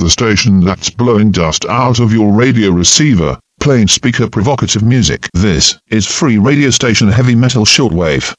the station that's blowing dust out of your radio receiver, playing speaker provocative music. This is free radio station heavy metal shortwave.